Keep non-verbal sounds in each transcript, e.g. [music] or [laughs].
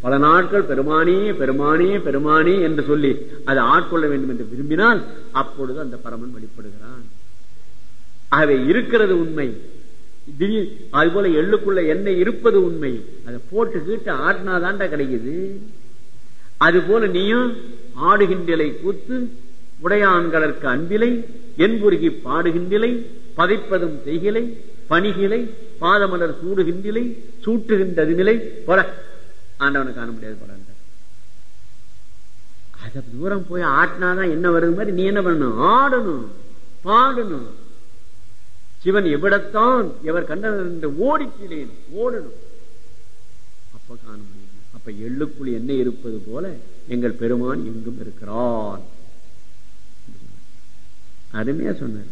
பல நாட்கள் பெருமானே பெருமானே பெருமானே என்று சொல்லி அதை ஆட்கொள்ள வேண்டும் என்று விரும்பினால் அப்பொழுது அந்த பரமன் வெளிப்படுகிறான். ஆகவே இருக்கிறது உண்மை. திடீர் அது போல எள்ளுக்குள்ள என்ன இருப்பது உண்மை. அதை போட்டு கீட்டு ஆட்டினாதான்டா கிடைக்குது. அது போல நீயும் ஆடுகின்றலை கூத்து உடையான்களற்கு அன்பிலை என்புருகி பாடுகின்றலை பதைப்பதும் செய்கிலை பணிகிலை பாதமலர் சூடுகின்றிலை சூட்டுகின்றது நிலை போற ஆண்டவனை காண முடியாது போல அத தூரம் போய் ஆட்டினாதான் என்ன வருது மாதிரி நீ என்ன பண்ணணும்? ஆடணும். பாடணும். சிவன் எவ்விடத்தான் எவர் கண்டனர் என்று ஓடிக்கிறேன் ஓடணும். அப்ப காண முடியும் அப்ப எள்ளுக்குள் என்ன இருப்பது போல எங்கள் பெருமான் எங்கும் இருக்கிறான் அருமையா சொன்னார்.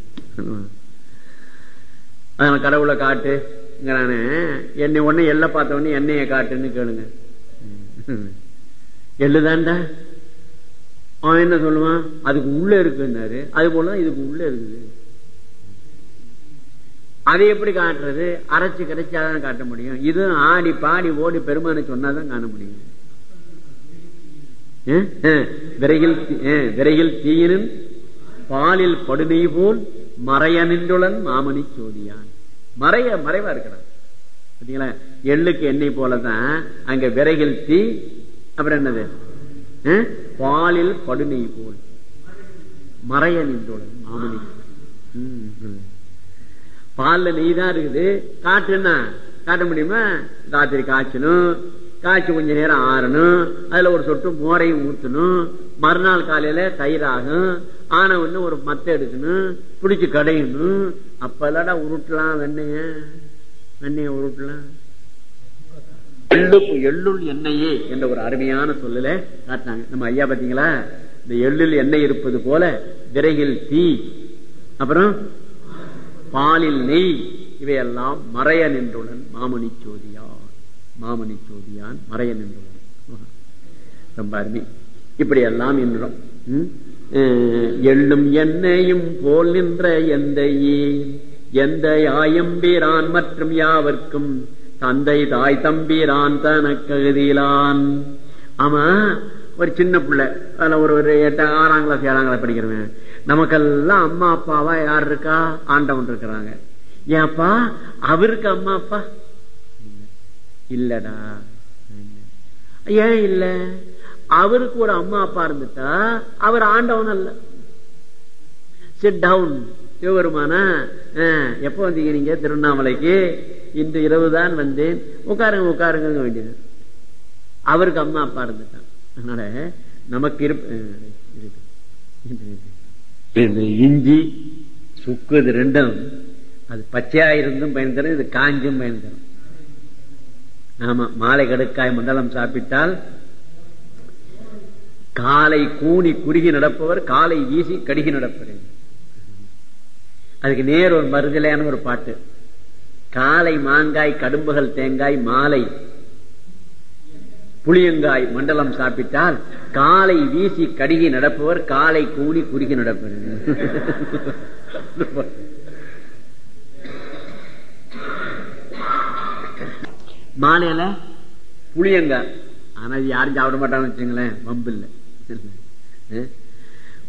கடவுளை காட்டு என்னை ஒண்ணு எல்ல பார்த்த உடனே என்னைய காட்டுன்னு கேளுங்க. எள்ளுதான்டா அவன் என்ன சொல்லுவான்? அதுக்கு உள்ள இருக்குன்னாரு. அது போல இதுக்கு உள்ள இருக்குது. அதை எப்படி காட்டுறது? அரைச்சு கிடைச்சாதான் காட்ட முடியும். இது ஆடி பாடி ஓடி பெருமானை சொன்னாதான் காண முடியும். விரையில் விரையில் தீயினும் பாலில் படுமை போல் மறைய நின்றுடன் மாமணி சோதியான். மறைய மறைவா இருக்கிறான் பாத்தீங்களா? எள்ளுக்கு எண்ணெய் போலதான் அங்க விரைகள் தீ அப்புறம் என்னது? பாலில் படுநெய் போல். மறைய நின்றோடு மாமணி. பால்ல நெய் தான் இருக்குது. காட்டுன்னா காட்ட முடியுமா? ராத்திரி காய்ச்சணும். காய்ச்சி கொஞ்ச நேரம் ஆறணும். அதுல ஒரு சொட்டு மோரையும் ஊத்தணும். மறுநாள் காலையில தயிராகும். ஆன ஒண்ணு ஒரு மத்த எடுக்கணும் பிடிச்சு கடையணும். அப்பதான் உருட்டலாம் வெண்ணைய. வெண்ணைய உருட்டலாம். எள்ளுக்கு எள்ளுள் எண்ணெயே என்ற ஒரு அருமையான சொல்லல காட்டினாங்க. நம்ம ஐயா பாத்தீங்களா? இந்த எள்ளில் எண்ணெய் இருப்பது போல விரைகில் தீ அப்புறம் பாலில் நெய் இவையெல்லாம் மறைய நின்றுடன் மாமணி சோதியான். மாமணி சோதியான் மறைய நின்றுடன். ரொம்ப அருமை. இப்படி எல்லாம் உம் எண்ணும் என்னையும் போல் நின்ற எந்தையே. எந்த ஆயம்பிரான் மற்றும் யாவர்க்கும் தந்தை தாய் தம்பீரான் தனக்ககுதியிலான் ஆமா ஒரு சின்ன பிள்ளை. அதுல ஒரு ஒரு எட்ட ஆறாம் கிளாஸ் ஏழாம் கிளாஸ் படிக்கிறவன். நமக்கெல்லாம் அம்மா அப்பாவா யார் இருக்கா? ஆண்டவன் இருக்கிறாங்க. ஏப்பா அவருக்கு அம்மா அப்பா? இல்லடா. ஏன் இல்லை? அவருக்கு ஒரு அம்மா அப்பா இருந்துட்டா அவர் ஆண்டவன் அல்ல. சிட் டவுன் சிவபெருமானா எப்ப வந்தீங்க நீங்க திருவண்ணாமலைக்கு? இன்று இரவு தான் வந்தேன். உட்காருங்க உட்காருங்க வேண்டியது. அவருக்கு அம்மா அப்பா இருந்துட்டான் அதனால நமக்கு இருப்பு இஞ்சி சுக்கு இது ரெண்டும் அது பச்சையா இருந்தும் பயன் தரும் இது காஞ்சும் பயன் தரும். ஆமா மாலை கடுக்காய் மண்டலம் சாப்பிட்டால் காலை கூணி குறுகி நடப்பவர் காலை வீசி கடுகி நடப்பவர். அதுக்கு நேர் ஒரு மருதலையான ஒரு பாட்டு. காலை மாங்காய் கடும்புகள் தேங்காய் மாலை புளியங்காய் மண்டலம் சாப்பிட்டால் காலை வீசி கடுகி நடப்பவர் காலை கூணி குறுகி நடப்பவர். மாலையில புளியங்காய். ஆனா யாரும் சாப்பிட மாட்டான்னு வச்சுங்களேன் வம்பு இல்லை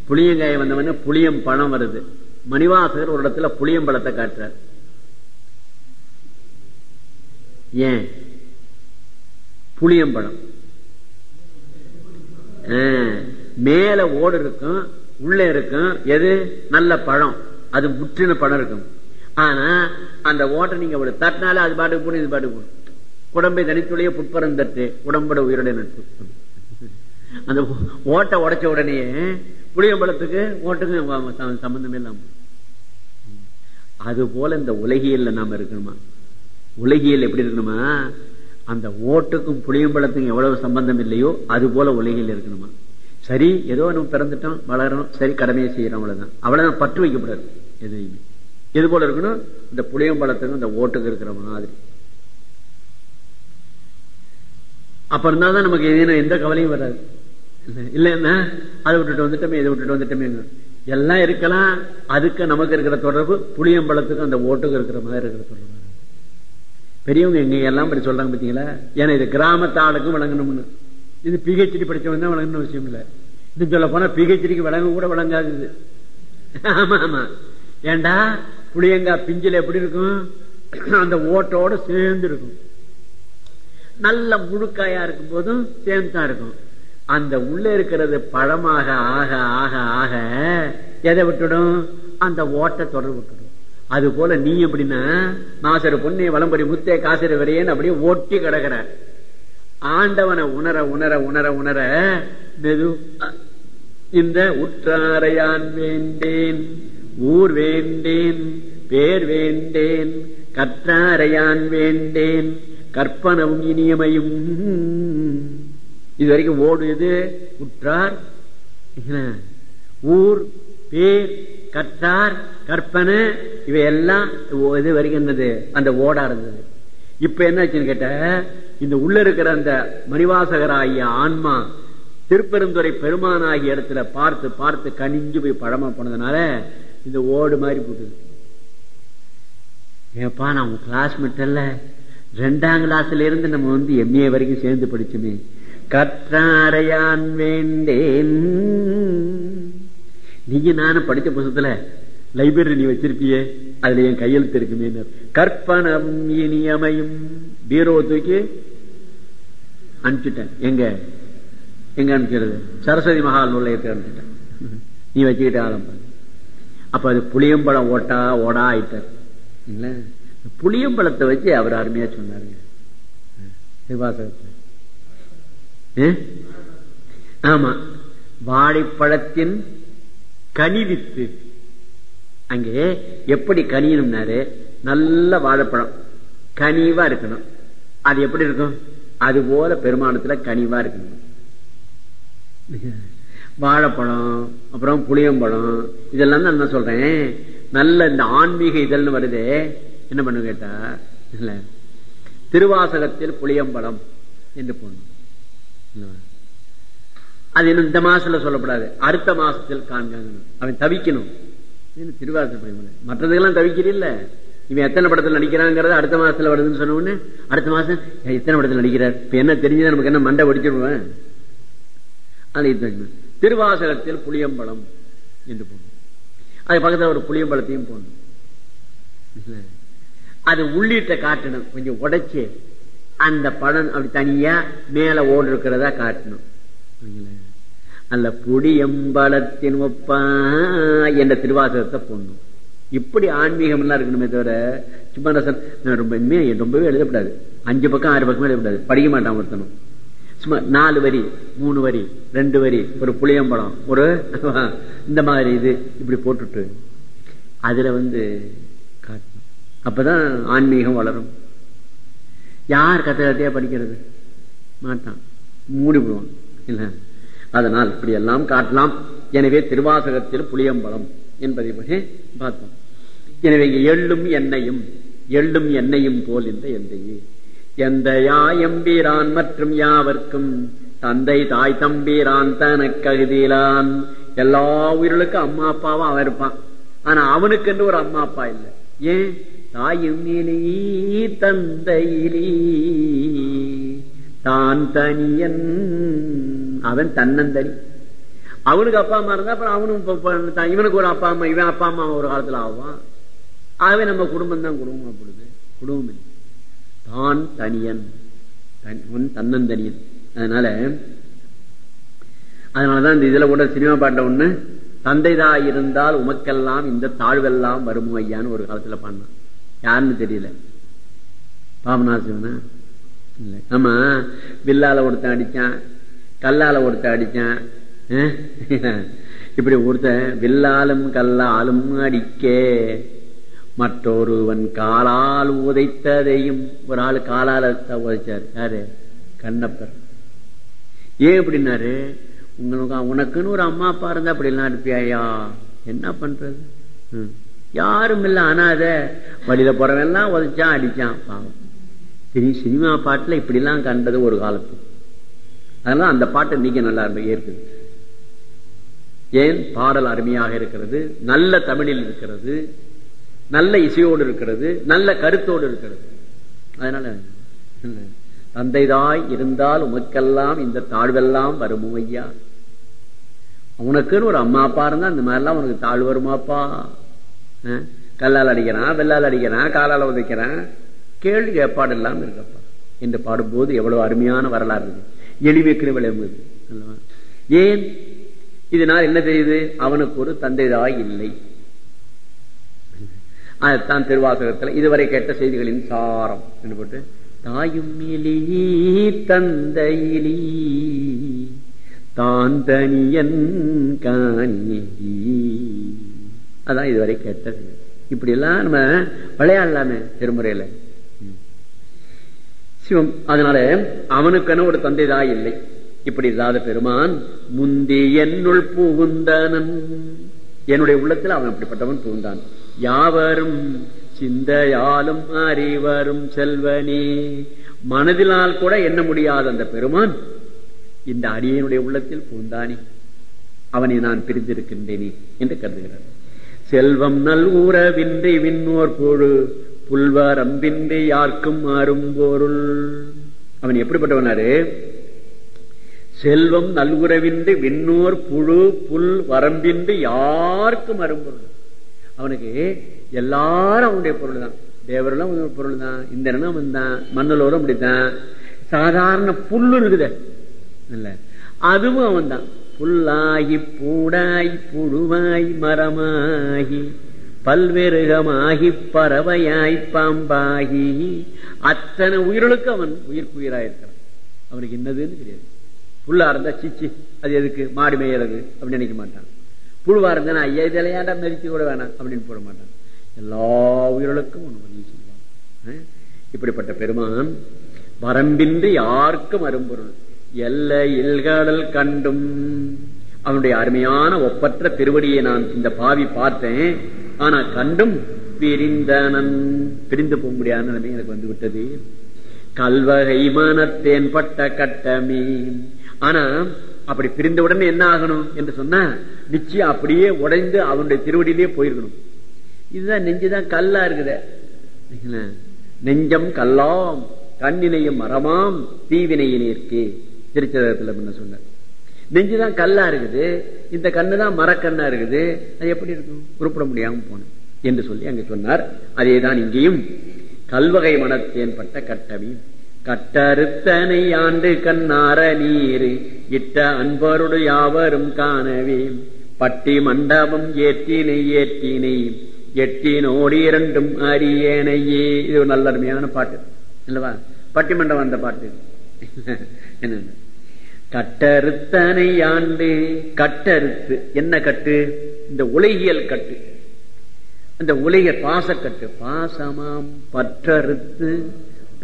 புளியங்காய வந்தவன புளியம் பழம் வருது. மணிவாசகர் ஒரு இடத்துல புளியம்பழத்தை காட்டுறார். ஏன்? புளியம்பழம் மேல ஓடு இருக்கும் உள்ள இருக்கும். எது? நல்ல பழம். அது முற்றின பழம் இருக்கும். ஆனா அந்த ஓட்டை நீங்க ஒரு தட்டினால அது பாட்டுக்கு போடும் இது பாட்டுக்கு போடும். உடம்பை தனித்துடைய புட்பரந்தட்டு உடம்பட உயிரோட நட்பு அந்த ஓட்டை உடைச்ச உடனே புளியம்பழத்துக்கு ஓட்டுக்கு சம்பந்தமே இல்லாம அது போல இந்த உலகியல்ல நாம இருக்கணுமா? உலகியல் எப்படி இருக்கணுமா? அந்த ஓட்டுக்கும் புளியம்பழத்துக்கும் எவ்வளவு சம்பந்தம் இல்லையோ அது போல உலகியல் இருக்கணுமா? சரி ஏதோ நம்ம பிறந்துட்டோம் வளரணும் சரி கடமையை செய்யறோம் அவ்வளவுதான். அவ்வளவுதான் பற்று வைக்கப்படாது எதுவுமே எது போல இருக்கணும்? இந்த புளியம்பழத்துக்கும் இந்த ஓட்டுக்கு இருக்கிற மாதிரி. அப்ப இருந்தால்தான் நமக்கு எதுனா எந்த கவலையும் வராது. இல்ல என்ன அதை விட்டுட்டு வந்துட்டோமே இதை விட்டுட்டு வந்துட்டோமே. எல்லாம் இருக்கலாம் அதுக்கு நமக்கு இருக்கிற தொடர்பு புளியம்பழத்துக்கும் அந்த ஓட்டுக்கு இருக்கிற மாதிரி இருக்கிற தொடர்பு. பெரியவங்க எங்க எல்லாம் படி சொல்றாங்க பாத்தீங்களா ஏன்னா இது கிராமத்து ஆளுக்கும் விளங்கணும்னு. இது பிஹெச்டி படிச்சவங்க தான் விளங்கணும் விஷயம் இல்ல. இது சொல்ல போனா பிஹெச்டிக்கு விளங்க கூட விளங்காது ஆமா ஆமா. ஏண்டா புளியங்காய் பிஞ்சில எப்படி இருக்கும்? அந்த ஓட்டோட சேர்ந்து இருக்கும். நல்ல முழுக்காயா இருக்கும் போதும் சேர்ந்து தான் இருக்கும். அந்த உள்ள இருக்கிறது பழமாக ஆக ஆக ஆக எதை விட்டுடும்? அந்த ஓட்டை தொடர்பு விட்டுடும். அது போல நீ எப்படின்னா நாசர பொண்ணை வளம்பரி முத்தே காசரு வரையன்னு அப்படியே ஓட்டி கிடக்கிற. ஆண்டவனை உணர உணர உணர உணர மெது இந்த உற்றாரையான் வேண்டேன் ஊர் வேண்டேன் பேர் வேண்டேன் கற்றாரையான் வேண்டேன் கற்பனவும் இனியமையும் இது வரைக்கும் ஓடுது உற்றார் ஊர் பேர் கற்றார் கற்பனை இவையெல்லாம் இது வரைக்கும் என்னது? அந்த ஓடா இருந்தது. இப்ப என்னாச்சுன்னு கேட்ட இந்த உள்ள இருக்கிற அந்த மணிவாசகராகிய ஆன்மா திருப்பெருந்துறை பெருமானாகிய இடத்துல பார்த்து பார்த்து கனிஞ்சு போய் பழமா போனதுனால இந்த ஓடு மாதிரி போட்டுது ஏப்பா நான் கிளாஸ்மேட் அல்ல. ரெண்டாம் கிளாஸ்ல இருந்து நம்ம வந்து எம்ஏ வரைக்கும் சேர்ந்து படிச்சுமே. கற்றாரையான் வேண்டேன். நீங்க நானும் படிச்ச புத்தகத்துல லைப்ரரி நீ வச்சிருப்பியே அதுல என் கையெழுத்து இருக்குமே கற்பனம் இனியமையும் பீரோ தூக்கி அனுப்பிச்சுட்டேன். எங்க? எங்க அனுப்பிச்சிருது சரஸ்வதி மகால் நூலயத்தை அனுப்பிச்சிட்டேன். நீ வச்சுக்கிட்ட ஆரம்பம் அப்ப அது புளியம்பழம் ஓட்டா ஓடா ஆயிட்டார். இல்ல? புளியம்பழத்தை வச்சு அவர் அருமையா சொன்னாருங்க. வாசகத்தை ஆமா. வாழைப்பழத்தின் கனிவித்து அங்கே எப்படி கனியணும்னாரு நல்ல வாழைப்பழம். கனிவா இருக்கணும். அது எப்படி இருக்கும்? அது போல பெருமானத்துல கனிவா இருக்கணும். வாழைப்பழம் அப்புறம் புளியம்பழம் இதெல்லாம் தான் என்ன சொல்றேன். நல்ல இந்த ஆன்மீக இதழ்னு வருது. என்ன பண்ணு கேட்டா இல்ல. திருவாசகத்தில் புளியம்பழம் என்று போடணும். அது இன்னும் இந்த மாசத்துல சொல்லப்படாது. அடுத்த மாசத்தில் காண்காங்க அவன் தவிக்கணும். திருவாசகம் மற்றதுக்கெல்லாம் தவிக்கிறீல்ல இவன் எத்தனை படத்தில் நடிக்கிறாங்கிறது அடுத்த மாசத்துல வருதுன்னு சொன்ன உடனே அடுத்த மாசம் எத்தனை படத்தில் நடிக்கிறார்? இப்ப என்ன தெரிஞ்சதா? நமக்கு என்ன மண்டை படிச்சிருவேன் திருவாசகத்தில் புளியம்பழம் என்று போடணும். அது பக்கத்தில் ஒரு புளியம்பழத்தையும் போடணும். அது உள்ளிட்ட காட்டணும் கொஞ்சம் உடைச்சு அந்த படம் அப்படி தனியா மேல ஓடு இருக்கிறதா காட்டணும். அல்ல புடியம்பலத்தின் ஒப்பா என்ற திருவாசகத்தை போடணும். இப்படி ஆன்மீகம் எல்லாம் இருக்கணுமே தவிர சும்மா ரசன் ரொம்ப ரொம்பவே எழுதப்படாது அஞ்சு பக்கம் ஆறு பக்கம் எழுதப்படாது படிக்க மாட்டான் ஒருத்தனும். சும்மா நாலு வரி மூணு வரி ரெண்டு வரி ஒரு புளியம்பழம் ஒரு [laughs] இந்த மாதிரி இது இப்படி போட்டுட்டு அதுல வந்து காட்டணும். அப்பதான் ஆன்மீகம் வளரும். யார் கத்த கத்தையா படிக்கிறது? மாட்டான். மூடி விடுவான் இல்ல. அதனால் இப்படி எல்லாம் காட்டலாம். எனவே திருவாசகத்தில் புளியம்பலம் என்பதை பற்றி பார்த்தோம் எனவே எள்ளும் எண்ணெயும் எள்ளும் எண்ணெயும் போல் இந்த எந்தையே. எந்த யாயம்பீரான் மற்றும் யாவர்க்கும் தந்தை தாய் தம்பீரான் தனக்ககுதியிலான் எல்லா உயிர்களுக்கும் அம்மா அப்பாவும் அவன் இருப்பான். ஆனா அவனுக்கு என்று ஒரு அம்மா அப்பா இல்லை. ஏன்? தாயும் தந்தையிலீ. தான் தனியன் அவன் தன்னந்தனி. அவனுக்கு அப்பா அம்மா இருந்தா அப்புறம் அவனும் இவனுக்கு ஒரு அப்பா அம்மா இவன் அப்பா அம்மா ஒரு காலத்துல ஆவான். ஆகவே நம்ம குடும்பம் தான் குடும்பம் அப்படிது குடும்பம் தான் தனியன் தன்னந்தனியன் அதனால அதனாலதான் இந்த இதுல கூட சினிமா பாட்ட ஒண்ணு தந்தைதா இருந்தால் உமக்கெல்லாம் இந்த தாழ்வெல்லாம் வருமோ ஐயான்னு ஒரு காலத்துல பாடினான். யாருன்னு தெரியல. பாபநாசிவனா இல்லை. ஆமா. வில்லால ஒருத்தன் அடிச்சான். கல்லால ஒருத்தன் அடிச்சான். இப்படி ஒருத்தன் வில்லாலும் கல்லாலும் அடிக்க மற்றொருவன் காலால் உதைத்ததையும் ஒரு ஆள் காலால உதைச்சாரு. யாரு? கண்ணப்பர். ஏன் அப்படின்னாரு உங்களுக்கு உனக்குன்னு ஒரு அம்மா அப்பா இருந்தா அப்படி எல்லாம் அனுப்பியாயா என்ன பண்றது? யாரும் இல்ல அனாத. வழியில போறவெல்லாம் உதச்சான் அடிச்சான் பாவம். சரி சினிமா பாட்டுல இப்படி எல்லாம் கண்டது ஒரு காலத்து. அதனால அந்த பாட்டு நீங்க நல்லா இருக்குது ஏன்? பாடல் அருமையாக இருக்கிறது நல்ல தமிழில் இருக்கிறது நல்ல இசையோடு இருக்கிறது நல்ல கருத்தோடு இருக்கிறது. அதனால தந்தைதாய் இருந்தால் உமக்கெல்லாம் இந்த தாழ்வெல்லாம் வருமோ ஐயா? உனக்குன்னு ஒரு அம்மா அப்பா இருந்தா இந்த மாதிரிலாம் உனக்கு தாழ்வு வருமாப்பா? கல்லால் அடிக்கிறான் வெள்ளால் அடிக்கிறான் காலால் உதைக்கிறான். கேள்வி ஏற்பாடு இல்லாமல் இருக்கப்பா. என்று பாடும்போது எவ்வளவு அருமையான வரலாறு இருக்கு எளிமைக்கு விளம்புது அல்லவா? ஏன்? இதனால் என்ன செய்யுது அவனுக்கு ஒரு தந்தைதாய் இல்லை. அதுதான் திருவாசகத்தில் இதுவரை கேட்ட செய்திகளின் சாரம். என்று போட்டு தாயும் இலி தந்தையிலி தான் தனியன் அதான் இதுவரை கேட்டது. இப்படி எல்லாம் நம்ம விளையாடலாமே திருமுறையில. சிவம் அதனால அவனுக்கென ஒரு தந்தை தான் இல்லை. இப்படி இல்லாத பெருமான் முந்தி என்னுள் புகுந்தனன். என்னுடைய உள்ளத்தில் அவன் அப்படிப்பட்டவன் புகுந்தான். யாவரும் சிந்தையாலும் அறிவரும் செல்வனே. மனதினால் கூட எண்ண முடியாத அந்த பெருமான் இந்த அடியனுடைய உள்ளத்தில் புகுந்தானே. அவனை நான் பிரிந்திருக்கின்றேனே என்று கருதுகிறார். செல்வம் நல் உறவின்றி விண்ணோர் பொழு புல்வரம்பின்றி யாருக்கும் அரும்பொருள் அவன் எப்படிப்பட்டவனாரு செல்வம் நல்குறவின்றி விண்ணோர் புழு புல் வரம்பின்றி யாருக்கும் அரும்பொருள் அவனுக்கு எல்லாரும் அவனுடைய பொருள் தான். தேவரெல்லாம் பொருள் தான். இந்த இடம் அவன் தான் மண்ணலோரும் அப்படித்தான். சாதாரண புல்லு இருக்குத. இல்ல. அதுவும் அவன் தான் புல்லாகிப் பூடாய் புழுவாய் மரமாகி பல்வெருகமாகிப் பறவையாய் பாம்பாகி அத்தனை உயிர்களுக்கு அவன் உயிர்க்குயிராயிருக்கிறான். அவனுக்கு என்னதுன்னு தெரியாது. புல்லா இருந்தா சிச்சி அது எதுக்கு? மாடு மேயறது அப்படின்னு நினைக்க மாட்டான். புழுவா இருந்தா ஐயா இது இலையாண்டா கூட வேணாம் அப்படின்னு போட மாட்டான். எல்லா உயிர்களுக்கும் ஒன்று உதவி செய்வான். இப்படிப்பட்ட பெருமான் வரம்பின்றி யாருக்கும் அரும்பொருள். எல்லை இல்கடல் கண்டும். அவனுடைய அருமையான ஒப்பற்ற திருவடியை நான் இந்த பாவி பார்த்தேன். ஆனா கண்டும் பிரிந்தனன். பிரிந்து போக முடியாத நிலைமை எனக்கு வந்து விட்டது. கல்வகை மனத்தேன் பட்ட கட்டமே. ஆனா அப்படி பிரிந்த உடனே என்ன ஆகணும் என்று சொன்னா நிச்சயம் அப்படியே உடைந்து அவனுடைய திருவடியிலே போயிருக்கணும். இதுதான் நெஞ்சுதான் கல்லா இருக்குதே. நெஞ்சம் கல்லாம் கண்ணினையும் மரமாம் தீவினையினேற்கே. திருச்சதத்துல சொன்னார் நெஞ்சுதான் கல்லா இருக்குது. இந்த கண்ணு தான் மரக்கண்ணா இருக்குது. அது எப்படி இருக்கும்? உருப்பிட முடியாம போன என்று சொல்லி அங்க சொன்னார். அதேதான் இங்கேயும். கல்வகை மனத்தேன் பட்ட கட்டவி கட்டறுத்தனை ஆண்டு கண்ணார நீர் இட்ட அன்பருடு யாவரும் காணவே பட்டி மண்டபம் ஏற்றினை ஏற்றினை எட்டினோடி இரண்டும் அரியணையே. இது ஒரு நல்ல அருமையான பாட்டு இல்லவா பட்டிமண்டபம் அந்த பாட்டு. [laughs] என்ன கட்டறுத்தனை ஆண்டு கட்டறுத்து. என்ன கட்டு? இந்த உலகியல் கட்டு. அந்த உலக பாசக்கட்டு. பாசமாம் பற்றறுத்து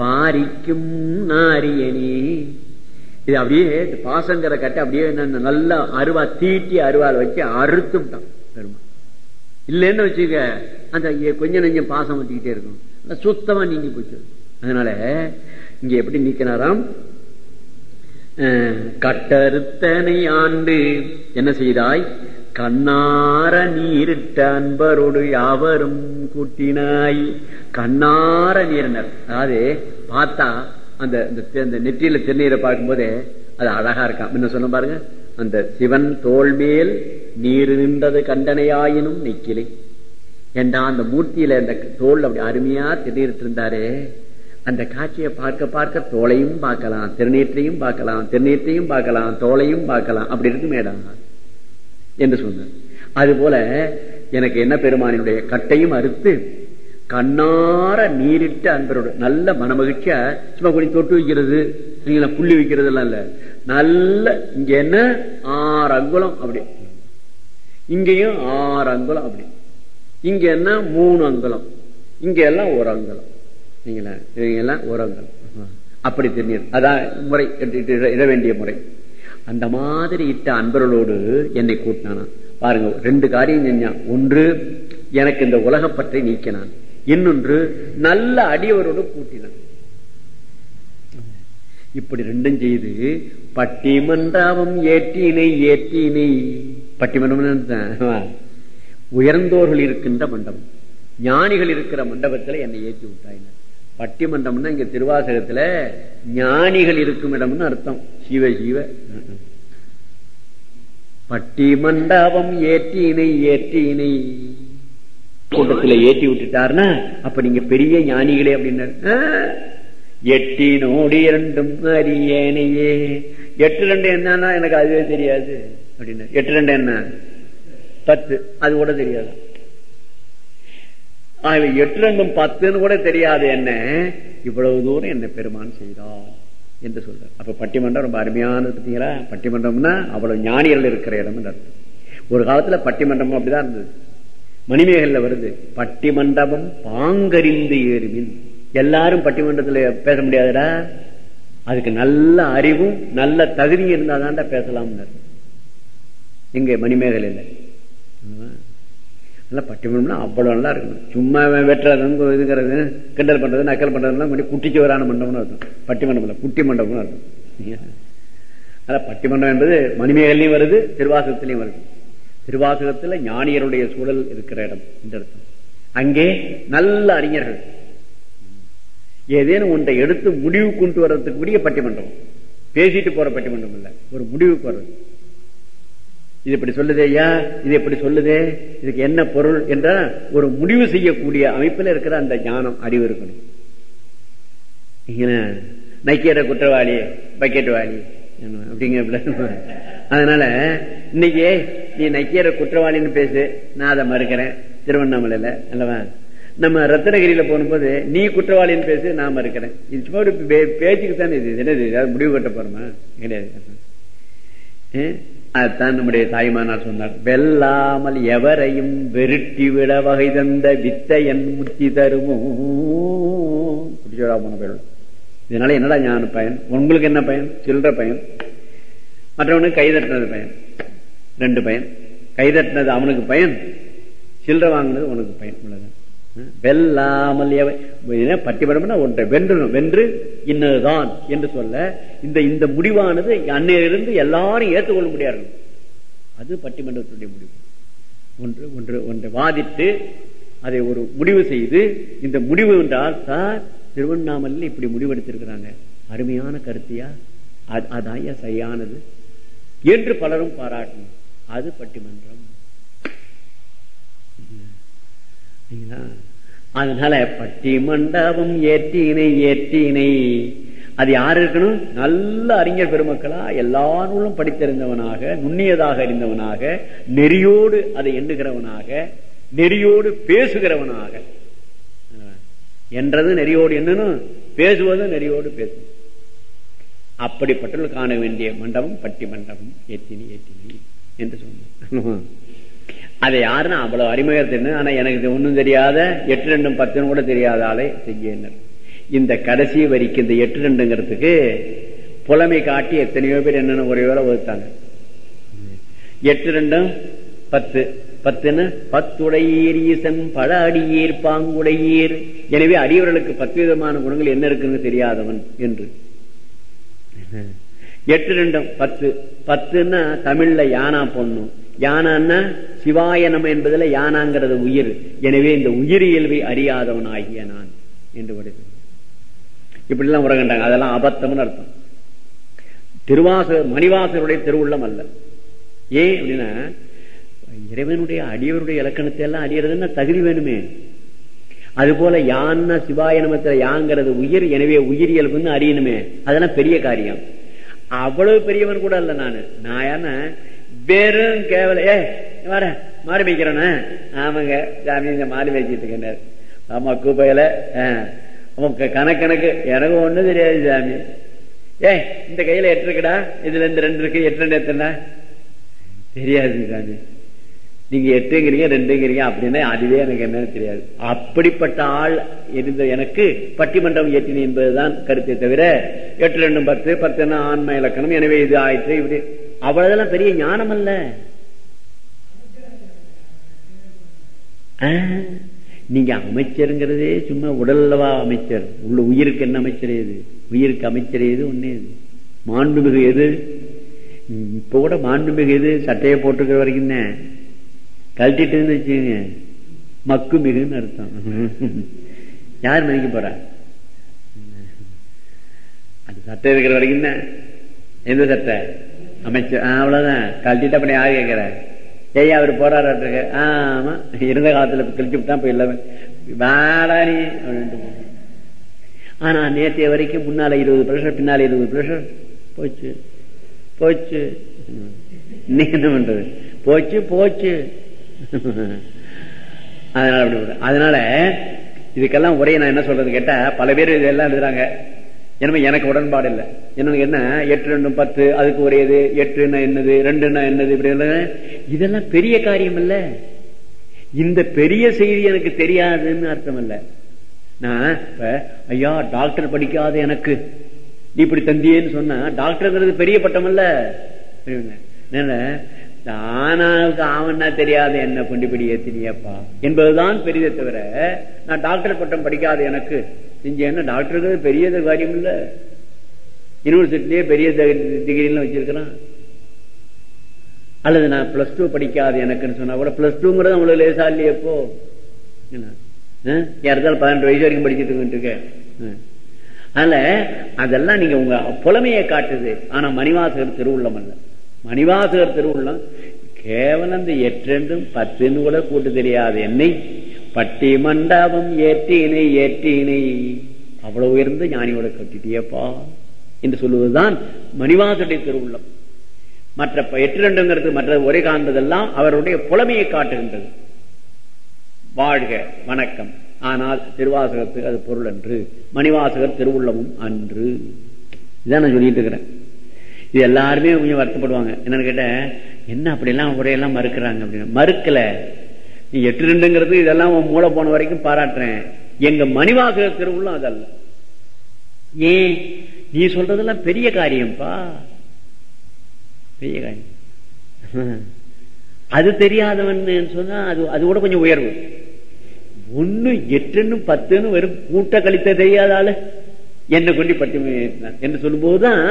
பாரிக்கும் நாரியணி இது அப்படியே இந்த பாசங்கிற கட்டை அப்படியே என்ன நல்லா அருவா தீட்டி அருவால் வச்சு அறுத்துட்டான் பெருமா இல்லைன்னு வச்சுக்க அந்த கொஞ்சம் நெஞ்சம் பாசம் வச்சுக்கிட்டே இருக்கும் சுத்தமா நீங்கி போச்சு. அதனால இங்க எப்படி நீக்கினாராம் கட்டறுத்தனை ஆண்டு. என்ன செய்தாய்? கண்ணார நீரிட்ட அன்பரோடு யாவரும் கூட்டினாய். கண்ணார நீரினர். அதாவது பார்த்தா அந்த அந்த அந்த நெற்றியில திருநீரை பார்க்கும்போதே அது அழகா இருக்கான் என்ன சொன்ன பாருங்க. அந்த சிவன் தோள் மேல் நீர் நின்றது கண்டனையாயினும் நெக்கிலை ஏண்டா அந்த மூர்த்தியில அந்த தோல் அப்படி அருமையா திருநீரிட்டு இருந்தாரே அந்த காட்சியை பார்க்க பார்க்க தோலையும் பார்க்கலாம் திருநீற்றையும் பார்க்கலாம் திருநீற்றையும் பார்க்கலாம் தோலையும் பார்க்கலாம். அப்படி இருக்கு மேடம் என்று சொன்னார். அதுபோல எனக்கு என்ன பெருமானினுடைய கட்டையும் அறுத்து கண்ணார நீரிட்ட அன்பரோடு நல்ல மனமகிழ்ச்சியா சும்மா கொஞ்சம் தொட்டு வைக்கிறது புள்ளி வைக்கிறது எல்லாம் இல்ல. நல்ல இங்க என்ன? ஆறு அங்குலம் அப்படி. இங்கேயும் ஆறு அங்குலம் அப்படி. இங்க என்ன? மூணு அங்குலம் இங்க எல்லாம் ஒரு அங்குலம் நீங்களா. அப்படி திருநீர் அதான் முறை இட வேண்டிய முறை. அந்த மாதிரி இட்ட அன்பர்களோடு என்னை கூட்டினானா. பாருங்க ரெண்டு காரியம் செஞ்சான். ஒன்று எனக்கு இந்த உலகப்பற்றை நீக்கினான். இன்னொன்று நல்ல அடியவரோடு கூட்டினான். இப்படி ரெண்டும் செய்து பட்டிமன்றாவும் ஏற்றினை ஏற்றினை. பட்டிமன்றம் உயர்ந்தோர்கள் இருக்கின்ற மண்டபம். ஞானிகள் இருக்கிற மண்டபத்தில் என்னை ஏற்றி விட்டாய் பட்டிமன்றம்னா இங்க திருவாசகத்துல ஞானிகள் இருக்கும் இடம்னு அர்த்தம். சிவ சிவ. பட்டிமண்டபம் ஏற்றினை ஏற்றினை கூட்டத்துல ஏற்றி விட்டுட்டாருன்னா அப்ப நீங்க பெரிய ஞானிகளே அப்படின்னாரு. எட்டினோடு இரண்டும் அறியேனையே. எட்டு ரெண்டு என்னன்னா எனக்கு அதுவே தெரியாது அப்படின்னு எட்டு ரெண்டு என்ன? பத்து. அது கூட தெரியாது. ஆகவே எட்டு ரெண்டும் பத்துன்னு கூட தெரியாது என்ன? இவ்வளவு தூரம் என்ன பெருமான் செய்தார் என்று சொல்ற அப்ப பட்டிமன்றம் ரொம்ப அருமையானது பார்த்தீங்களா பட்டிமன்றம்னா அவ்வளவு ஞானியர்கள் இருக்கிற இடம் அர்த்தம். ஒரு காலத்துல பட்டிமன்றமும் அப்படிதான் இருந்தது. மணிமேகல்ல வருது பட்டிமண்டபம் பாங்கறிந்து ஏறுவின் எல்லாரும் பட்டிமன்றத்துல பேச முடியாதுடா. அதுக்கு நல்ல அறிவும் நல்ல தகுதி இருந்தாதான்டா பேசலாம்னு எங்க மணிமேகலையில். நல்லா பட்டிமன்றம்னா அவ்வளவு நல்லா இருக்கணும். சும்மா வெட்டுறது இதுங்கிறது கிண்டல் பண்றது நக்கல் பண்றதுலாம் கொஞ்சம் குட்டிச்சுவரான மண்டபம்னு இருக்கும் பட்டிமண்டபம் இல்லை குட்டி மண்டபம்னு இருக்கும் அதான் பட்டிமன்றம் என்பது மணிமேகலையும் வருது திருவாசகத்திலையும் வருது. திருவாசகத்துல ஞானியருடைய சூழல் இருக்கிற இடம் இந்த இடத்துல. அங்கே நல்ல அறிஞர்கள். ஏதேனும் ஒன்றை எடுத்து முடிவு கொண்டு வர்றதுக்கு கூடிய பட்டிமன்றம். பேசிட்டு போற பட்டிமன்றம் இல்ல ஒரு முடிவுக்கு வர்றது. இது இப்படி சொல்லுதேயா இது எப்படி சொல்லுதே இதுக்கு என்ன பொருள் என்ற ஒரு முடிவு செய்யக்கூடிய அமைப்பில் இருக்கிற அந்த ஞானம் அறிவு இருக்கணும். நைக்கிற குற்றவாளி பக்கெட் வாளி அப்படிங்கிற அதனால இன்னைக்கு நீ நக்கியற குற்றவாளின்னு பேசு நான் அதை மறுக்கிறேன் திருவண்ணாமலையில அல்லவா? நம்ம ரத்தனகிரியில போகும்போது நீ குற்றவாளின்னு பேசு நான் மறுக்கிறேன். இது சும்மா ஒரு பேச்சுக்கு தானே இது என்னது முடிவு கட்ட போறோமா? கிடையாது. அதுதான் நம்முடைய தாய்மானார் சொன்னார். வெல்லாமல் எவரையும் வெருட்டி விட வகை தந்த வித்தையன் முத்தி தருமோ? போன இதனால என்னடா ஞான பயன்? உங்களுக்கு என்ன பயன்? சில்லற பயன். மற்றவனுக்கு கைதட்டினது பயன். ரெண்டு பயன். கைதட்டினது அவனுக்கு பயன். சில்லற வாங்கினது உனக்கு பயன். உள்ளது வெல்லாமல் பட்டிமடம்னா ஒன்றை வென்றணும் வென்று இன்னதுதான் என்று சொல்ல இந்த இந்த முடிவானது அன்னையிலிருந்து எல்லாரும் ஏற்றுக்கொள்ள முடியாது அது பட்டிமன்றத்துடைய முடிவு. ஒன்று ஒன்று ஒன்றை வாதிட்டு அதை ஒரு முடிவு செய்து இந்த முடிவு என்றால் சார் திருவண்ணாமலையில் இப்படி முடிவெடுத்திருக்கிறாங்க. அருமையான கருத்தியா? அதான் சரியானது? என்று பலரும் பாராட்டணும் அது பட்டிமன்றம். அதனால பட்டி மண்டபம் ஏற்றினை ஏற்றினை. அது யாரு இருக்கணும்? நல்ல அறிஞர் பெருமக்களா எல்லா நூலும் படித்தறிந்தவனாக நுண்ணியதாக அறிந்தவனாக நெறியோடு அதை எண்ணுகிறவனாக நெறியோடு பேசுகிறவனாக. என்றது நெறியோடு என்னன்னு பேசுவதும் நெறியோடு பேசும். அப்படிப்பட்டவர்கள் காண வேண்டிய மண்டபம் பட்டி மண்டபம் ஏற்றினி ஏற்றினி என்று சொன்னார் அதை யாருன்னா அவ்வளவு அறிமுகத்தை ஆனா எனக்கு ஒன்றும் தெரியாத எட்டு ரெண்டும் பத்துன்னு கூட தெரியாத ஆளை செய்யினர் இந்த கடைசி வரிக்கு இந்த எட்டு ரெண்டுங்கிறதுக்கு புலமை காட்டி எத்தனையோ பேர் என்னென்ன ஒரே வேலை வகுத்தாங்க எட்டு ரெண்டும் பத்து. பத்துன்னு பத்துடையீர் ஈசன் பல அடியீர் பாங்குடையீர் எனவே அடியவர்களுக்கு பத்து விதமான குணங்கள் என்ன இருக்குன்னு தெரியாதவன் என்று. எட்டு ரெண்டும் பத்து. பத்துன்னா தமிழ்ல யானா பொண்ணும் யானான்னா சிவாயனம் என்பதுல யானாங்கிறது உயிர். எனவே இந்த உயிர் இயல்பை அறியாதவன் ஆகிய நான் என்று படித்து இப்படி எல்லாம் உறகண்டாங்க அதெல்லாம் அபத்தம்னு அர்த்தம். திருவாச மணிவாசருடைய திருவுள்ளம் அல்ல. ஏன் அப்படின்னா இறைவனுடைய அடியவருடைய இலக்கணத்தை எல்லாம் அறியறதுன்னா தகுதி வேணுமே. அது போல யான்னா சிவாயனமத்துல யாங்கிறது உயிர் எனவே உயிர் இயல்புன்னு அறியணுமே. அதெல்லாம் பெரிய காரியம். அவ்வளவு பெரியவன் கூட இல்ல நானு. நான் யாருன்னா வெறும் கேவல ஏ வர மாறி வைக்கிறேன்னு ஆமாங்க சாமி இந்த மாடு வச்சுட்டு இருக்கேன் ஆமா கூப்பையில கணக்கணக்கு எனக்கு ஒண்ணும் தெரியாது சாமி. ஏ இந்த கையில எட்டு இருக்குடா. இதுல இருந்து ரெண்டு இருக்கு எட்டு ரெண்டு எத்தனை? தெரியாது சாமி. நீங்க எட்டுங்கிறீங்க ரெண்டுங்கிறீங்க அப்படின்னா அதுவே எனக்கு என்னன்னு தெரியாது. அப்படிப்பட்ட ஆள் இருந்த எனக்கு பட்டிமன்றம் ஏற்றினி என்பதுதான் கருத்தை தவிர எட்டு ரெண்டும் பத்து பத்துன்னா ஆன்ம இலக்கணம். எனவே இது ஆயிற்று இப்படி அவ்வளவுதெல்லாம் பெரிய ஞானம் அல்ல நீங்க அமைச்சருங்கிறதே சும்மா உடல்லவா அமைச்சர். உள்ள உயிருக்கு என்ன அமைச்சர் எது உயிருக்கு அமைச்சர் எது? ஒன்னே இது. மாண்புமிகு எது? இப்ப கூட மாண்புமிகு எது? சட்டையை போட்டுக்கிற வரைக்கும் கழட்டிட்டு வச்சுங்க மக்கு மிகுன்னு அர்த்தம். யார் மதிக்க போறா? அந்த சட்டை இருக்கிற வரைக்கும் தான் எந்த சட்டை? அமைச்சர் அவ்வளவுதான். கழட்டிட்டு அப்படி யாரு கேட்கிற. ஏய் அவர் போராடுறாரு ஆமா. இருந்த காலத்துல கழிச்சு விட்டா போய் எல்லாமே வேடா நீ. அப்படின்ட்டு ஆனா நேற்றைய வரைக்கும் முன்னால இருபது பிரஷர் பின்னால இருபது பிரஷர். போச்சு. போச்சு. இன்னைக்கு என்ன பண்றது? போச்சு போச்சு. அதனால அப்படி அதனால இதுக்கெல்லாம் உரையை நான் என்ன சொல்றது கேட்டா பல பேர் இதெல்லாம் எழுதுறாங்க. எனவே எனக்கு உடன்பாடு இல்லை. என்னன்னு என்ன எட்டு ரெண்டும் பத்து அதுக்கு ஒரே இது எட்டுன்னா என்னது ரெண்டுன்னா என்னது இப்படி இதெல்லாம் பெரிய காரியம் இல்ல. இந்த பெரிய செய்தி எனக்கு தெரியாதுன்னு அர்த்தம் இல்ல. நான் இப்ப ஐயா டாக்டர் படிக்காத எனக்கு. நீ இப்படி தந்தியேன்னு சொன்னா டாக்டர்ங்கிறது பெரிய பட்டம் இல்ல. தானாவுக்கு ஆவன்னா தெரியாது என்ன கொண்டுபிடி ஏத்தினியப்பா. என்பதுதான் பெரியதை தவிர நான் டாக்டர் பட்டம் படிக்காத எனக்கு. செஞ்சேன்னா டாக்டருக்கு பெரிய காரியம் இல்லை. யூனிவர்சிட்டிலேயே பெரிய டிகிரிலாம் வச்சிருக்கிறான். அல்லது நான் பிளஸ் டூ படிக்காது எனக்குன்னு சொன்னா கூட பிளஸ் டூங்கிறது உங்களுக்கு லேசா இல்லையப்போ என்ன? யாருந்தாலும் பதினெட்டு வயசு வரைக்கும் படிச்சுட்டு இருக்கேன் அதனால அதெல்லாம் நீங்க உங்க புலமையை காட்டுது. ஆனா மணிவாசகர் திருவுள்ளம் அல்ல. மணிவாசகர் திருவுள்ளம் கேவலம் இந்த எட்டெண்டும் பத்துன்னு கூட கூட்டு தெரியாது. என்னை பட்டி மண்டபம் ஏற்றினை ஏற்றினை. அவ்வளவு உயர்ந்த ஞானியோட கட்டிட்டியப்பா. என்று சொல்லுவதுதான் மணிவாசனுடைய திருவுள்ளம். மற்ற ப- எட்டு ரெண்டுங்கிறது மற்ற ஒரே காண்பதெல்லாம் அவருடைய புலமையை காட்டுகின்றது. வாழ்க வணக்கம். ஆனால் திருவாசகத்துக்கு அது பொருள் அன்று. மணிவாசகர் திருவுள்ளமும் அன்று. இதான் நான் சொல்லிட்டு இருக்கிறேன். இது எல்லாருமே கொஞ்சம் வருத்தப்படுவாங்க. என்னன்னு கேட்ட என்ன அப்படியெல்லாம் உரையெல்லாம் மறுக்கிறாங்க அப்படின்னு. மறுக்கல. நீ எட்டு ரெண்டுங்கிறது இதெல்லாம் உன் மூளை போன வரைக்கும் பாராட்டுறேன். எங்க மணிவாசகர் திருவுள்ளம் அதல்ல. ஏன்? நீ சொல்றதெல்லாம் பெரிய காரியம்ப்பா பெரிய காரியம். [laughs] அது தெரியாதவன் சொன்னா அது அது கூட கொஞ்சம் உயர்வு. ஒண்ணு எட்டுன்னு பத்துன்னு வெறும் கூட்ட கழித்த தெரியாத ஆளு என்ன கொண்டு பட்டி என்று சொல்லும் போதுதான்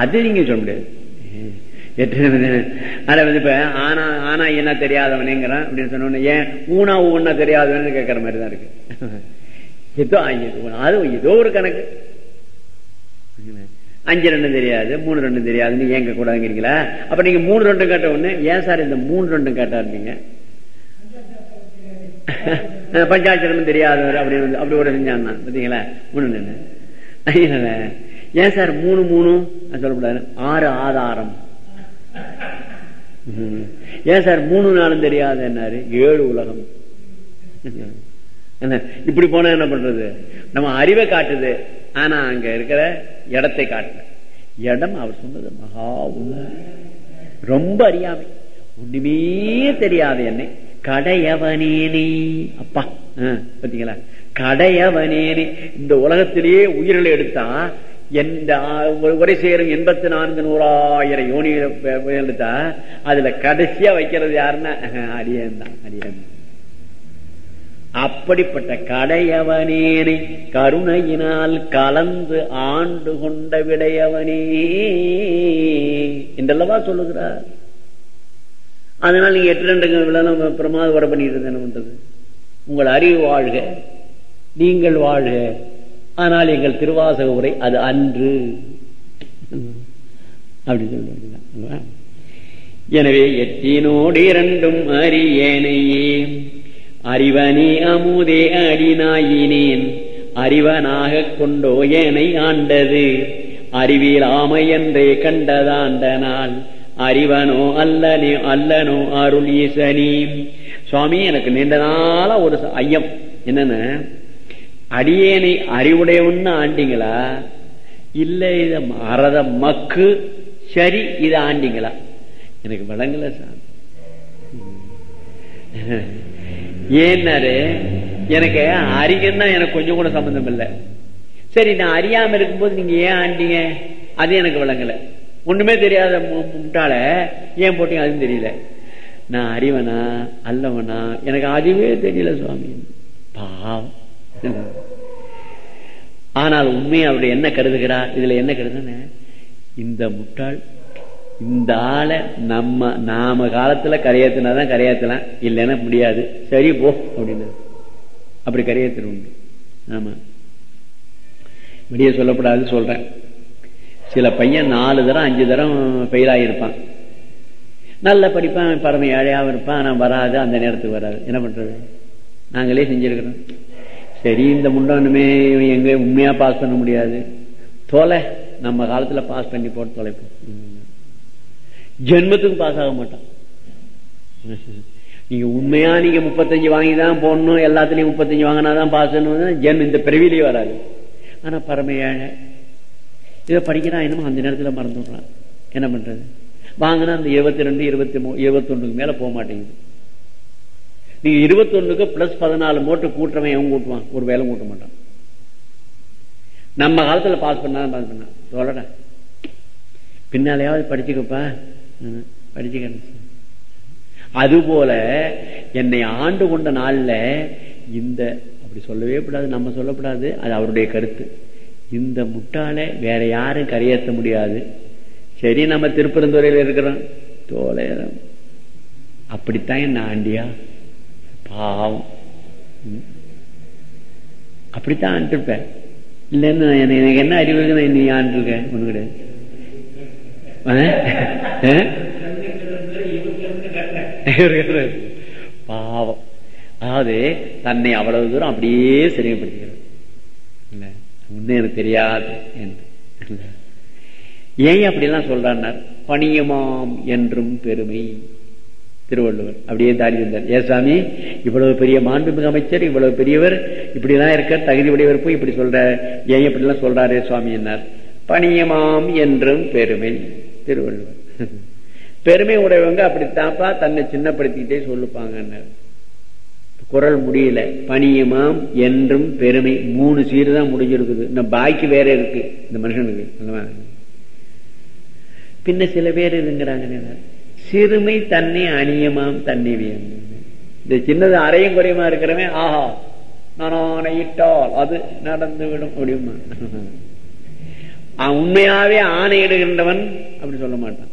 அது நீங்க சொல்ல முடியாது. எட்டு வந்து இப்ப ஆனா ஆனா என்ன தெரியாதவனேங்கிறான் அப்படின்னு சொன்ன உடனே ஏன் ஊனா ஊன்னா தெரியாதவன்னு கேட்கற மாதிரி தான் இருக்கு. ஏதோ அது ஏதோ ஒரு கணக்கு. அஞ்சு ரெண்டும் தெரியாது மூணு ரெண்டும் தெரியாதுன்னு ஏங்க கூடாதுங்கிறீங்களா? அப்ப நீங்க மூணு ரெண்டும் கேட்ட ஒண்ணு ஏன் சார் இந்த மூணு ரெண்டும் கேட்டா இருந்தீங்க பஞ்சாட்சரமும் தெரியாதவர் அப்படி அப்படி கூட செஞ்சான் பாத்தீங்களா? மூணு நின்று ஏன் சார் மூணு மூணும்? சொல்லக்கூடாது ஆறு ஆதாரம். ஏன் சார் மூணு நாளும் தெரியாது என்னாரு? ஏழு உலகம். என்ன இப்படி போனா என்ன பண்றது? நம்ம அறிவை காட்டுது. ஆனா அங்க இருக்கிற இடத்தை காட்டுல இடம் அவர் சொன்னது மகா உண்மை. ரொம்ப அறியாமை. ஒண்ணுமே தெரியாது என்னை. கடையவனேனே அப்பா. பாத்தீங்களா? கடையவனேனே இந்த உலகத்திலேயே உயிர்களை எடுத்தா உரை சேரும் எண்பத்தி நான்கு நூறாயிரம் யோனி எடுத்தா அதுல கடைசியா வைக்கிறது யாருன்னா அடியன் தான் அடியன் அப்படிப்பட்ட கடையவனேனை கருணையினால் கலந்து ஆண்டு கொண்ட விடையவனே என்றல்லவா சொல்லுகிறார். அதனால் நீங்க எட்டு ரெண்டு பிரமாத உரை பண்ணிட்டு இருந்த என்ன பண்றது உங்கள் அறிவு வாழ்க நீங்கள் வாழ்க. ஆனால் எங்கள் திருவாசக உரை அது அன்று. அப்படி சொல்லுவாங்க எனவே எட்டினோடு இரண்டும் அறியேனையே. அறிவனே அமுதே அடிநாயினேன் அறிவனாக கொண்டோ ஏனை ஆண்டது. அறிவில் ஆமை என்றே கண்டதாண்டனால். அறிவனோ அல்லனே அல்லனோ அருள் ஈசனி. சுவாமி எனக்கு நீண்ட நாளா ஒரு ஐயம். என்னன்னு? அடியேனை அறிவுடையவன்னு ஆண்டிங்களா? இல்ல இத மறத மக்கு சரி இத ஆண்டிங்களா? எனக்கு விளங்கல சாமி. ஏன்னாரு எனக்கு அறிகன்னா எனக்கு கொஞ்சம் கூட சம்பந்தம் இல்லை. சரி நான் அறியாம இருக்கும்போது நீங்க ஏன் ஆண்டீங்க? அது எனக்கு விளங்கல. ஒண்ணுமே தெரியாத மு- ஏன் போட்டீங்க? அதுவும் தெரியல. நான் அறிவனா அல்லவனா எனக்கு அதுவே தெரியல சுவாமி. பாவம். [laughs] ஆனால் உண்மையை அவருடைய என்ன கருதுகிறார்? இதுல என்ன கருதுன இந்த முட்டாள் இந்த ஆளை நம்ம நாம காலத்துல கரையாத்தினாதான் கரையேத்தலாம். இல்லைன்னா முடியாது. சரி போ அப்படின்னு. அப்படி கரையாத்திரம் உண்டு. ஆமா. வெளியே சொல்லப்படாது சொல்றேன். சில பையன் நாலு தரம் அஞ்சு தரம் ஃபெயில் ஆகியிருப்பான். நல்ல படிப்பான் பரம ஏழையாகவும் இருப்பான் ஆனா வராது அந்த நேரத்துக்கு வராது. என்ன பண்றது? நாங்களே செஞ்சிருக்கிறோம். சரி இந்த முண்டனுமே எங்க உண்மையா பாஸ் பண்ண முடியாது. தொலை நம்ம காலத்துல பாஸ் பண்ணி போட்டு தொலைப்போம் ஜென்மத்துக்கும் பாஸ் ஆக மாட்டான். நீங்க உண்மையா நீங்க முப்பத்தஞ்சு வாங்கி தான் போடணும் எல்லாத்துலயும் முப்பத்தஞ்சு வாங்கினாதான் பாஸ் ஜென் இந்த பிறவிலேயே வராது. ஆனா பரம ஏழை இதை படிக்கிறான் என்னமோ அந்த நேரத்துல மறந்துடுறான். என்ன பண்றது? வாங்கினா அந்த இருபத்தி ரெண்டு இருபத்தி மூணு இருபத்தொன்னுக்கு மேல போக மாட்டேங்குது. நீங்க இருபத்தொன்னுக்கு பிளஸ் பதினாலு மோட்டு கூட்டுறவன் எவன் கூட்டுவான்? ஒரு வேலை கூட்ட மாட்டான். நம்ம காலத்துல பாஸ் பண்ணா பாஸ் பண்ணா. சொல்லட பின்னாலேயாவது படிச்சுக்கப்பா. படிச்சுக்க அது போல என்னை ஆண்டு கொண்ட நாள்ல இந்த அப்படி சொல்லவே கூடாது நம்ம சொல்லக்கூடாது அது அவருடைய கருத்து. இந்த முட்டால வேற யாரும் கரையேற்ற முடியாது. சரி நம்ம திருப்பரந்துறையில் இருக்கிறோம். தோலையம் அப்படித்தான் என்ன ஆண்டியா? பாவம். அப்படித்தான் ஆண்டிருப்பேன். இல்லைன்னு எனக்கு என்ன அறிவு இருக்கு நீ ஆண்டிருக்க? ஒண்ணு கிடையாது பாவம். அதாவது தன்னை அவ்வளவு தூரம் அப்படியே சிறுமைப்படுத்திக்கிறது இல்ல ஒன்னும் எனக்கு தெரியாது என்று. ஏன் அப்படிலாம் சொல்றார் பணியமாம் என்றும் பெருமை. திருவள்ளுவர். அப்படியே தாடி இருந்தார். ஏ சாமி இவ்வளவு பெரிய மாண்புமிகு அமைச்சர் இவ்வளவு பெரியவர் இப்படிதான் இருக்க தகுதி உடையவர் போய் இப்படி சொல்ற ஏன் இப்படிலாம் சொல்றாரே சுவாமி என்னார். பணியமாம் என்றும் பெருமை திருவள்ளுவர். [laughs] பெருமை உடையவங்க அப்படித்தாப்பா தன்னை சின்னப்படுத்திக்கிட்டே சொல்லுப்பாங்க குரல் முடியல. பணியமாம் என்றும் பெருமை. மூணு சீர் தான் முடிஞ்சிருக்குது. இந்த பாக்கி வேற இருக்கு. இந்த மனுஷனுக்கு. பின்ன சில பேர் இதுங்கிறாங்க சிறுமை தன்னை அணியமாம் தன்னை இந்த சின்னது அரையும் குறையுமா இருக்கிறவன் ஆஹா நான் ஆணையிட்டால் அது நடந்து விடும் முடியுமா உண்மையாவே ஆணையிடுகின்றவன் அப்படி சொல்ல மாட்டான்.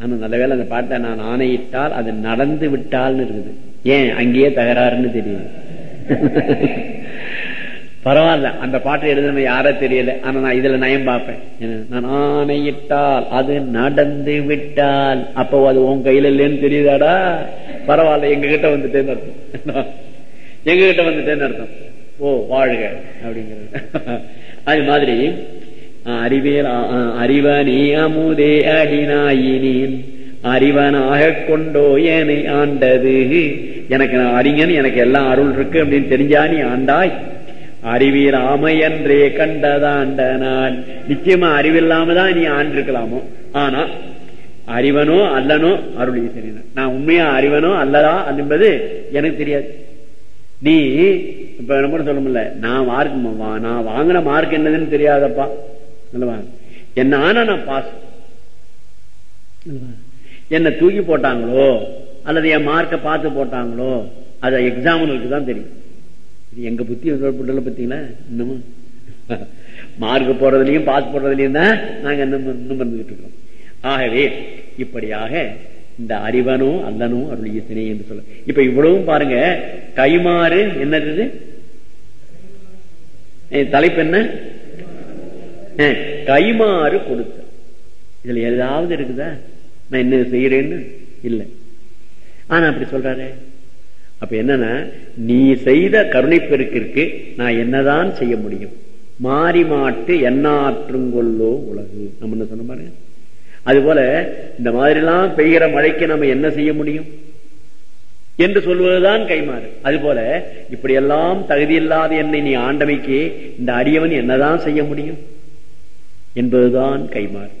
ஆனா நல்ல வேலை அந்த பாட்டை நான் ஆணையிட்டால் அது நடந்து விட்டால்னு இருக்குது. ஏன்? அங்கேயே தகராறுன்னு தெரியுது. பரவாயில்ல அந்த பாட்டை எழுதுன யார தெரியல. ஆனா நான் இதுல நயம் பார்ப்பேன். நான் ஆணையிட்டால் அது நடந்து விட்டால் அப்போ அது உன் கையில இல்லைன்னு தெரியுதாடா? பரவாயில்ல எங்க கிட்ட வந்துட்டேன்னு அர்த்தம். எங்க கிட்ட வந்துட்டேன்னு அர்த்தம். ஓ வாழ்க அப்படிங்கிறது. அது மாதிரி அறிவியல் அறிவனி அமுதே அடினாயினேன். அறிவனாக கொண்டோ ஏனை ஆண்டது. எனக்கு நான் அறிஞன் எனக்கு எல்லாம் அருள் இருக்கு அப்படின்னு தெரிஞ்சா நீ ஆண்டாய். அறிவீர் ஆமையன்றே கண்டதாண்ட நான் நிச்சயமா அறிவில்லாம தான் நீ ஆண்டிருக்கலாமோ? ஆனா அறிவனோ அல்லனோ அருள் ஈசன நான் உண்மையா அறிவனோ அல்லதா என்பது எனக்கு தெரியாது. நீ இப்ப நம்ம சொல்ல முடியல. நான் மார்க் நான் வாங்கின மார்க் என்னதுன்னு தெரியாதப்பா. என்ன ஆனா நான் பாஸ் என்ன தூக்கி போட்டாங்களோ அல்லது என் மார்க்க பார்த்து போட்டாங்களோ அது எக்ஸாம்பிளுக்கு தான் தெரியும். எங்க புத்தி புட்டல பத்தீங்களா இன்னமும் மார்க் போடுறதுலயும் பாஸ் போடுறதுலயும் தான் நாங்க இன்னும் இன்னும் இருக்கோம். ஆகவே இப்படியாக இந்த அறிவனும் அல்லனும் அருள் ஈசனே என்று சொல்ல இப்ப இவ்வளவும் பாருங்க கைமாறு என்னது? தலைப்பு என்ன? கைமாறு கொடுத்த இதுல ஏதாவது இருக்குதா? நான் என்ன செய்யறேன்னு? இல்லை. ஆனா அப்படி சொல்றாரு அப்ப என்னன்னா நீ செய்த கருணை பெருக்கிற்கு நான் என்னதான் செய்ய முடியும்? மாறி மாட்டு எண்ணாற்றுங்கொள்ளோ உலகு. நம்ம என்ன சொன்ன பாருங்க? அது போல இந்த மாதிரி எல்லாம் பெய்கிற மழைக்கு நம்ம என்ன செய்ய முடியும்? என்று சொல்வதுதான் கைமாறு அது போல இப்படியெல்லாம் தகுதியில்லாத என்னை நீ ஆண்டமைக்கு இந்த அடியவன் என்னதான் செய்ய முடியும்? என்பதுதான் கைமாறு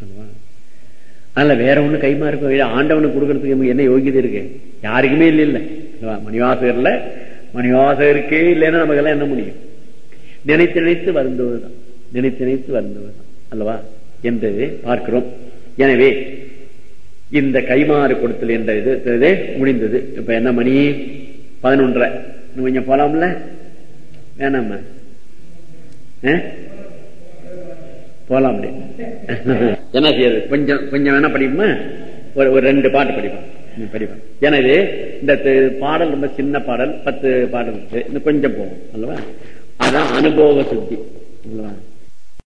அதனால வேற ஒண்ணு கைமாறு ஆண்டவனுக்கு கொடுக்கறதுக்கு என்ன யோகியது இருக்கு? யாருக்குமே இல்லை இல்ல. மணிவாசகர்ல மணிவாசகருக்கே இல்லைன்னா நமக்கெல்லாம் என்ன முடியும்? நினைத்து நினைத்து வருந்துவதுதான். நினைத்து நினைத்து வருந்துவதுதான். அல்லவா? என்று பார்க்கிறோம். எனவே இந்த கைமாறு கொடுத்தல் என்ற இது முடிந்தது. இப்ப என்ன மணி? பதினொன்றரை. கொஞ்சம் போலாம்ல? வேணாமா போலாம் என்ன செய்யறது? கொஞ்சம் கொஞ்சம் வேணா படிப்போமா? ஒரு ஒரு ரெண்டு பாட்டு படிப்போம். படிப்பேன் எனவே இந்த பாடல் ரொம்ப சின்ன பாடல் பத்து பாடல் இருக்கு. இன்னும் கொஞ்சம் போகும் அல்லவா? அதான் அனுபவ சுத்தி அல்லவா?